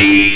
Bye.